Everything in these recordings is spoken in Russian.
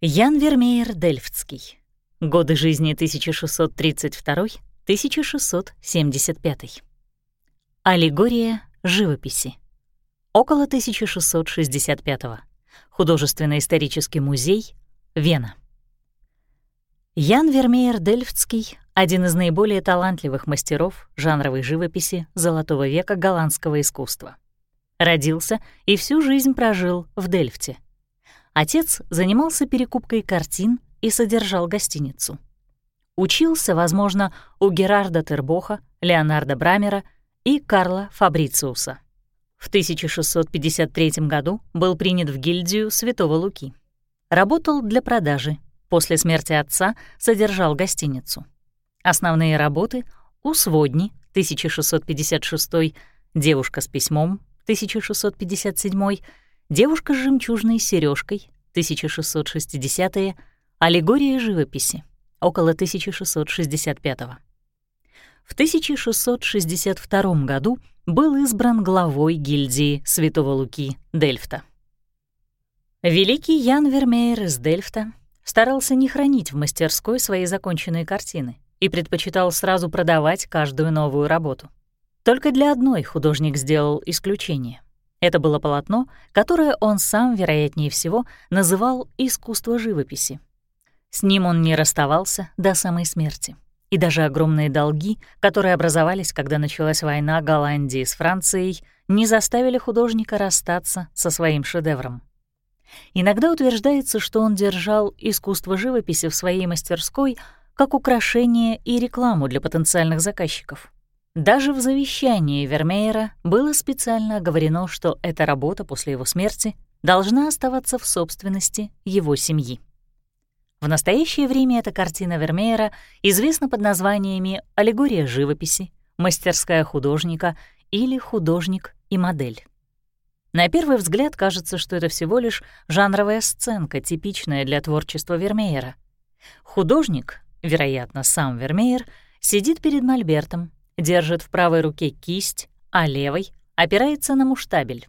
Ян Вермеер Дельфтский. Годы жизни 1632-1675. Аллегория живописи. Около 1665. Художественно-исторический музей, Вена. Ян Вермеер Дельфтский — один из наиболее талантливых мастеров жанровой живописи Золотого века голландского искусства. Родился и всю жизнь прожил в Дельфте — Отец занимался перекупкой картин и содержал гостиницу. Учился, возможно, у Герарда Тербоха, Леонарда Брамера и Карла Фабрициуса. В 1653 году был принят в гильдию Святого Луки. Работал для продажи. После смерти отца содержал гостиницу. Основные работы «У сводни» 1656, «Девушка с письмом» 1657 Девушка с жемчужной сережкой 1660-е, аллегория живописи, около 1665 -го. В 1662 году был избран главой гильдии Святого Луки Дельфта. Великий Ян Вермеер из Дельфта старался не хранить в мастерской свои законченные картины и предпочитал сразу продавать каждую новую работу. Только для одной художник сделал исключение. Это было полотно, которое он сам, вероятнее всего, называл «искусство живописи». С ним он не расставался до самой смерти. И даже огромные долги, которые образовались, когда началась война Голландии с Францией, не заставили художника расстаться со своим шедевром. Иногда утверждается, что он держал искусство живописи в своей мастерской как украшение и рекламу для потенциальных заказчиков. Даже в завещании Вермеера было специально оговорено, что эта работа после его смерти должна оставаться в собственности его семьи. В настоящее время эта картина Вермеера известна под названиями «Аллегория живописи», «Мастерская художника» или «Художник и модель». На первый взгляд кажется, что это всего лишь жанровая сценка, типичная для творчества Вермеера. Художник, вероятно, сам Вермеер, сидит перед мольбертом, держит в правой руке кисть, а левой опирается на муштабель.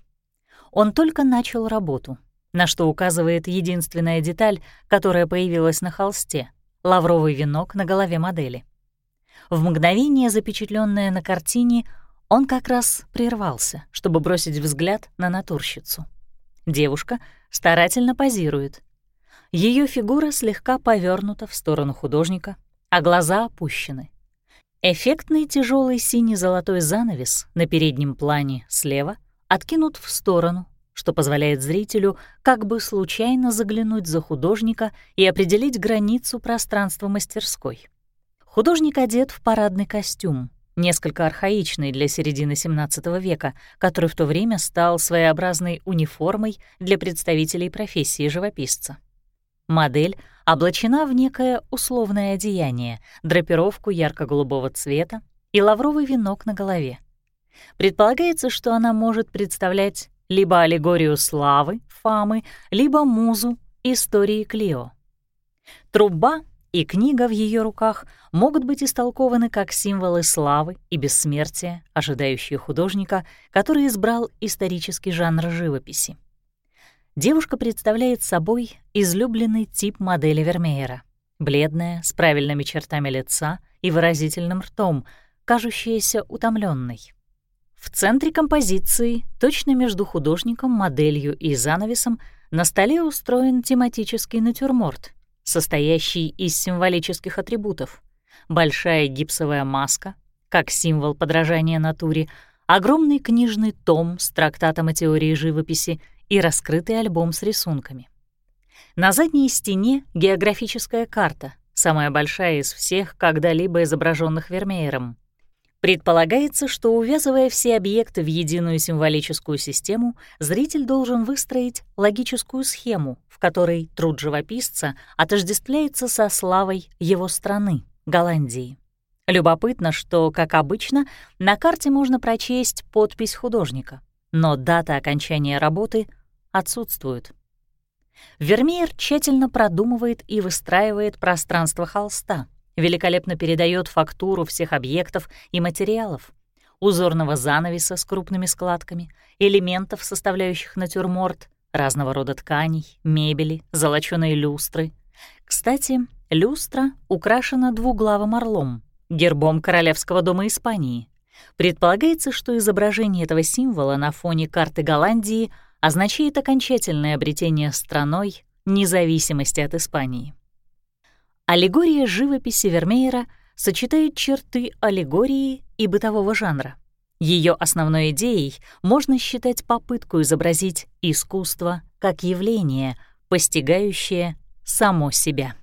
Он только начал работу, на что указывает единственная деталь, которая появилась на холсте — лавровый венок на голове модели. В мгновение, запечатленное на картине, он как раз прервался, чтобы бросить взгляд на натурщицу. Девушка старательно позирует. Ее фигура слегка повернута в сторону художника, а глаза опущены — Эффектный тяжелый синий-золотой занавес на переднем плане слева откинут в сторону, что позволяет зрителю как бы случайно заглянуть за художника и определить границу пространства мастерской. Художник одет в парадный костюм, несколько архаичный для середины XVII века, который в то время стал своеобразной униформой для представителей профессии живописца. Модель облачена в некое условное одеяние, драпировку ярко-голубого цвета и лавровый венок на голове. Предполагается, что она может представлять либо аллегорию славы, фамы, либо музу истории Клио. Труба и книга в ее руках могут быть истолкованы как символы славы и бессмертия, ожидающие художника, который избрал исторический жанр живописи девушка представляет собой излюбленный тип модели Вермеера. Бледная, с правильными чертами лица и выразительным ртом, кажущаяся утомленной. В центре композиции, точно между художником, моделью и занавесом, на столе устроен тематический натюрморт, состоящий из символических атрибутов. Большая гипсовая маска, как символ подражания натуре, огромный книжный том с трактатом о теории живописи и раскрытый альбом с рисунками. На задней стене географическая карта, самая большая из всех, когда-либо изображенных Вермеером. Предполагается, что, увязывая все объекты в единую символическую систему, зритель должен выстроить логическую схему, в которой труд живописца отождествляется со славой его страны, Голландии. Любопытно, что, как обычно, на карте можно прочесть подпись художника, но дата окончания работы отсутствуют. Вермеер тщательно продумывает и выстраивает пространство холста, великолепно передает фактуру всех объектов и материалов, узорного занавеса с крупными складками, элементов, составляющих натюрморт, разного рода тканей, мебели, золочёной люстры. Кстати, люстра украшена двуглавым орлом, гербом Королевского дома Испании. Предполагается, что изображение этого символа на фоне карты Голландии означает окончательное обретение страной независимости от Испании. Аллегория живописи Вермеера сочетает черты аллегории и бытового жанра. Ее основной идеей можно считать попытку изобразить искусство как явление, постигающее само себя.